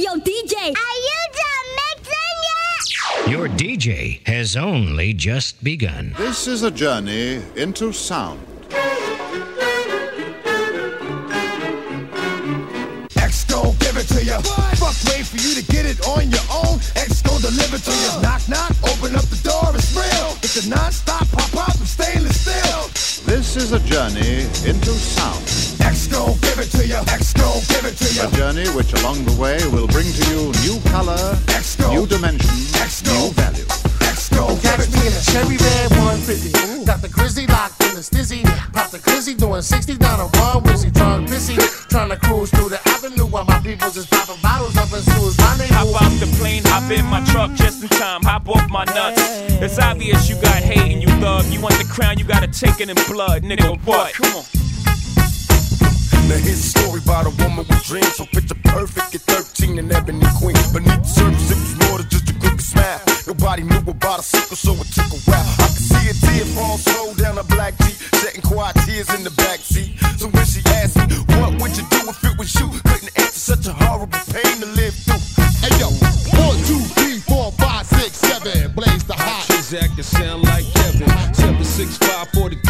Yo, DJ, are you done mixing yet? Your DJ has only just begun. This is a journey into sound. X give it to you. Fuck, wait for you to get it on your own. X gon' deliver to you. Oh. Knock, knock, open up the door, it's real. It's a non-stop pop-up of stainless steel. This is a journey into sound. X gon' give it to you. X gon' give it to you. A journey which along the way will bring to you new color, X new dimension, X new value. X gon' give Catch it me to in you. a cherry red 150. Got the grizzly locked in the stizzy. Pop the glizzy doing 60 down on one whizzy. Drunk busy. Trying to cruise through the avenue while my peoples is popping bottles up in Sue's rendezvous. Hop out the plane, hop in my truck just in time, hop off my nuts. It's obvious you got hate and you thug. You want the crown, you gotta take it in blood, nigga. What? Come on. Here's a story about a woman with dreams. So picture perfect at 13 and ebony queen. Beneath the surface, it was more than just a crooked smile. Nobody knew about a sickle, so it took a while. I could see a tear fall slow down a black tee, shedding quiet tears in the backseat. So when she asked me, what would you do if it was you? Couldn't answer such a horrible pain to live through. Hey yo, one, two, three, four, five, six, seven. Blaze the hot. Transact to sound like Kevin. 765 43 21.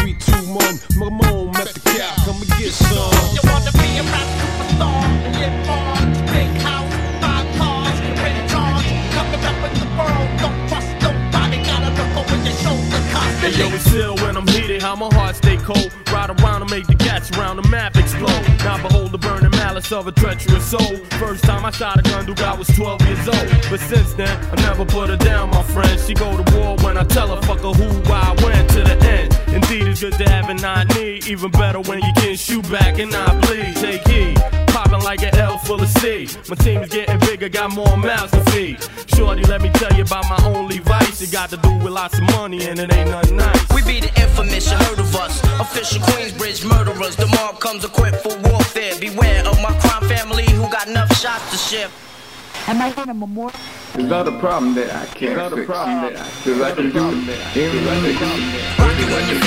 Cold. Ride around and make the cats around the map explode. Now behold the burning malice of a treacherous soul. First time I shot a gun, dude, I was 12 years old. But since then, I never put her down, my friend. She go to war when I tell her, fuck her who, why, when, to the end. Indeed, it's good to have an not need. Even better when you can shoot back and I bleed. Take heed. Popping like an L full of C. My team's getting bigger, got more mouths to feed. Shorty, let me tell you about my only vice. It got to do with lots of money and it ain't nothing nice. We be the infamous, you heard of us. Official Queensbridge murderers. The mob comes equipped for warfare. Beware of my crime family who got enough shots to share. Am I in a memorial? It's not a problem that I can't Not a fix. problem that I Cause I can do anything. Rock you in your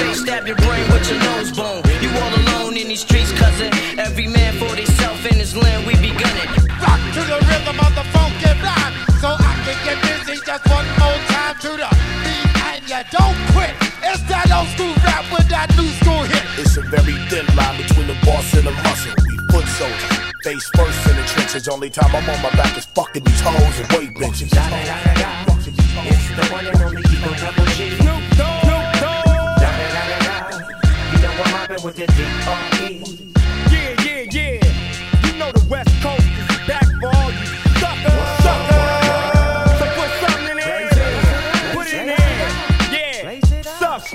Soldiers. Face first in the trenches. Only time I'm on my back is fucking these hoes and weight benches. It's the one and only Eagle Double G. Snoop Dogg. You know I'm mobbing with the D.R.E.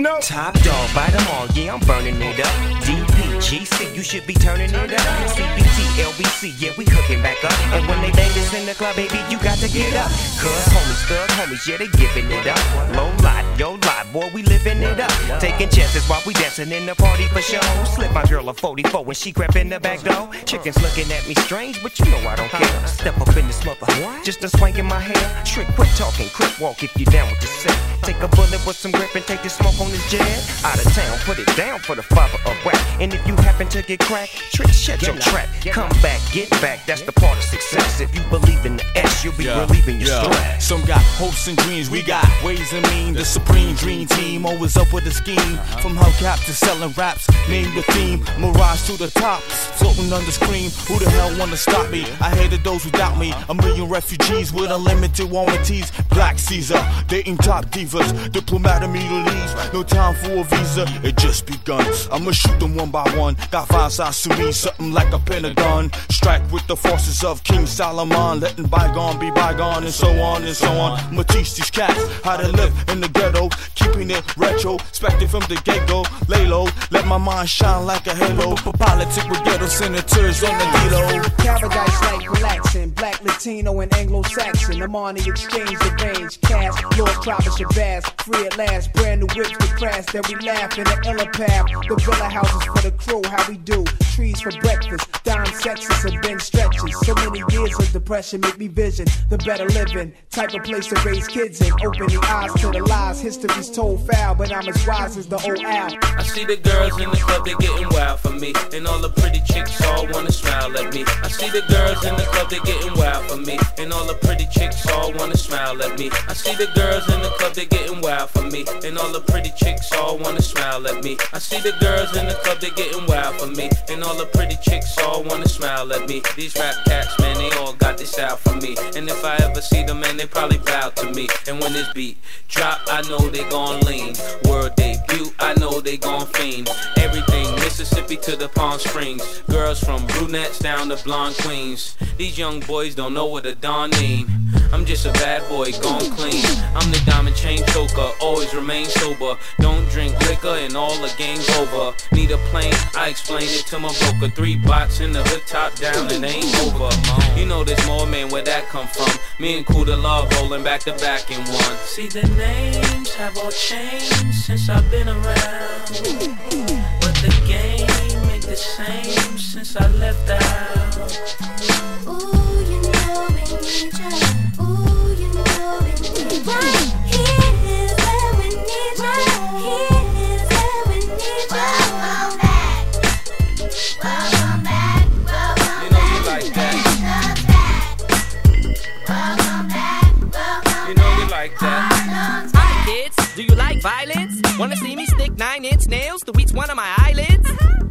Snoop. Top dog, bite them all, yeah, I'm burning it up. DPGC, you should be turning it up. CBT, LBC, yeah, we hooking back up. And when they bang this in the club, baby, you got to get up. Cause homies, thug homies, yeah, they giving it up. Low lot, yo lot, boy, we living it up. Taking chances while we dancing in the party for show. Slip my girl a 44 when she crept in the back door. Chickens looking at me strange, but you know I don't care. Step up in this mother, just a swank in my hair. Trick, quit talking, quick walk if you down with the set. Take a bullet with some grip and take the smoke on this jet. Out of town, put it down for the father of rap. And if you happen to get cracked, trick, shut your trap. Come back, get back, that's the part of success. If you believe in the S, you'll be relieving your stress. Some got hopes and dreams, we got ways and mean. The supreme dream team, always up with a scheme. Uh-huh. From hubcap to selling raps, name the theme. Mirage to the top, floating on the screen. Who the hell wanna stop me? I hated those who doubt me. A million refugees with unlimited warranties. Black Caesar, dating top divas. Diplomat of Middle East, no time for a visa. It just begun. I'ma shoot them one by one. Got five size Sunni, something like a pentagon. Strike with the forces of King Solomon, letting bygone be bygone, and so on and so on. I'ma teach these cats how to live in the ghetto, keeping it retro, expected from the get go. Lay low, let my mind shine like a halo. Politic with ghetto senators on the D-Lo. Paradise like relaxing, black, Latino, and Anglo-Saxon. I'm on the exchange, of range, cash, Lord Travis Shabazz, free at last, brand new whips to crash, then we laugh in the illa path. The villa houses for the crew, how we do, trees for breakfast, dime sexes and Ben stretches. So many years of depression make me vision the better living, type of place to raise kids in. Open the eyes to the lies, history's told foul, but I'm as wise as the old owl. I see the girls in the club, they getting wild for me. And all the pretty chicks all wanna smile at me. I see the girls in the club, they getting wild for me. and all the pretty chicks all wanna smile at me. I see the girls in the club, they getting wild for me, and all the pretty chicks all wanna smile at me. I see the girls in the club, they getting wild for me, and all the pretty chicks all wanna smile at me. These rap cats, man, they all got this out for me, and if I ever see them, man, they probably bow to me. And when this beat drop, I know they gon' lean. World debut, I know they gon' fiend. Everything Mississippi to the Palm Springs. Girls from brunettes down to blonde queens. These young boys don't know what a don mean. I'm just a bad boy gone clean. I'm the diamond chain choker, always remain sober. Don't drink liquor and all the game's over. Need a plane, I explain it to my broker. Three bots in the hood, top down, and ain't over. You know there's more, man, where that come from? Me and Kuda Love rolling back to back in one. See the names have all changed since I've been around. But the game ain't the same since I left out.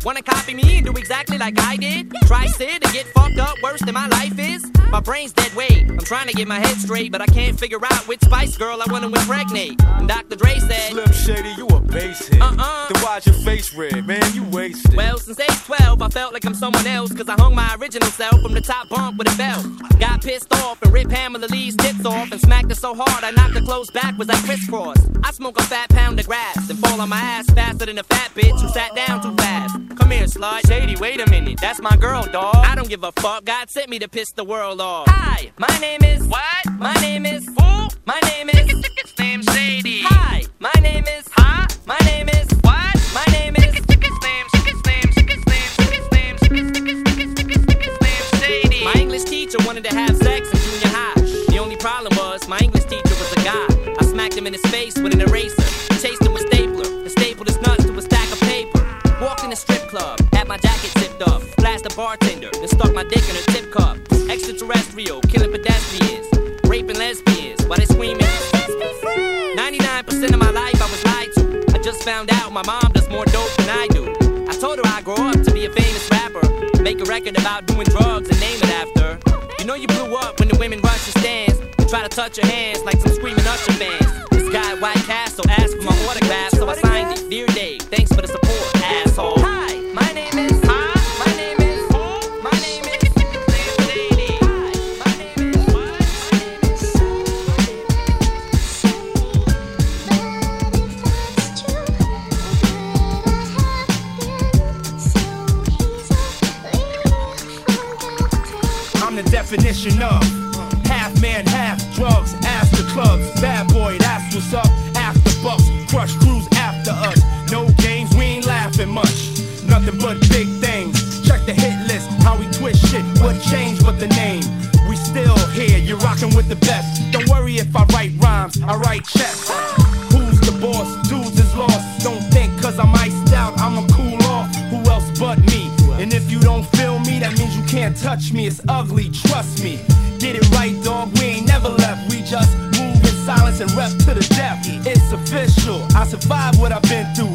Wanna copy me and do exactly like I did? Try sit and get fucked up worse than my life is? My brain's dead weight. I'm trying to get my head straight, but I can't figure out which Spice Girl I wanna impregnate. And Dr. Dre said, Slim Shady, you a basehead. Uh-uh. Then why's your face red, man? You wasted. Well, since age 12, I felt like I'm someone else, cause I hung my original self from the top bunk with a belt. Got pissed off and ripped Pamela Lee's tits off and smacked her so hard I knocked her clothes backwards like crisscross. I smoke a fat pound of grass and fall on my ass faster than a fat bitch who sat down too fast. Come here, slut. Shady, wait a minute. That's my girl, dog. I don't give a fuck. God sent me to piss the world off. Hi, my name is. What? My name is. Who? My name is. Slim Shady. Hi, name jacket zipped up. Flashed a bartender. Then stuck my dick in her tip cup. Extraterrestrial. Killing pedestrians. Raping lesbians. While they screaming. 99% of my life I was lied to. I just found out my mom does more dope than I do. I told her I grow up to be a famous rapper. Make a record about doing drugs and name it after. You know you blew up when the women rush your stands and try to touch your hands like some screaming Usher fans. This guy White Castle asked for my autograph, so I signed it. Dear Dave, thanks for the support, definition of half man, half drugs, after clubs. Bad boy, that's what's up. Survived what I've been through.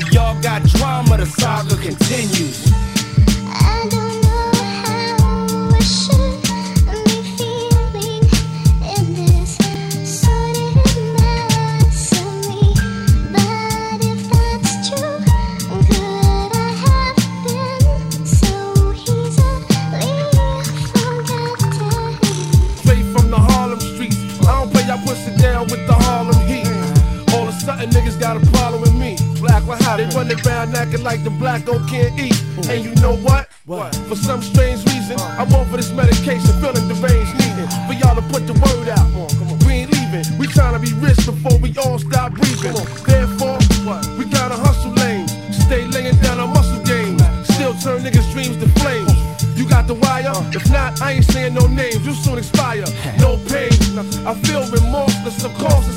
Like the black o can't eat. And you know what? What? For some strange reason, I'm over this medication, feeling deranged, needing for y'all to put the word out. We ain't leaving. We trying to be rich before we all stop breathing. Therefore, we gotta hustle lane. Stay laying down a muscle game. Still turn niggas' dreams to flames. You got the wire? If not, I ain't saying no names. You soon expire. No pain. I feel remorseless, of course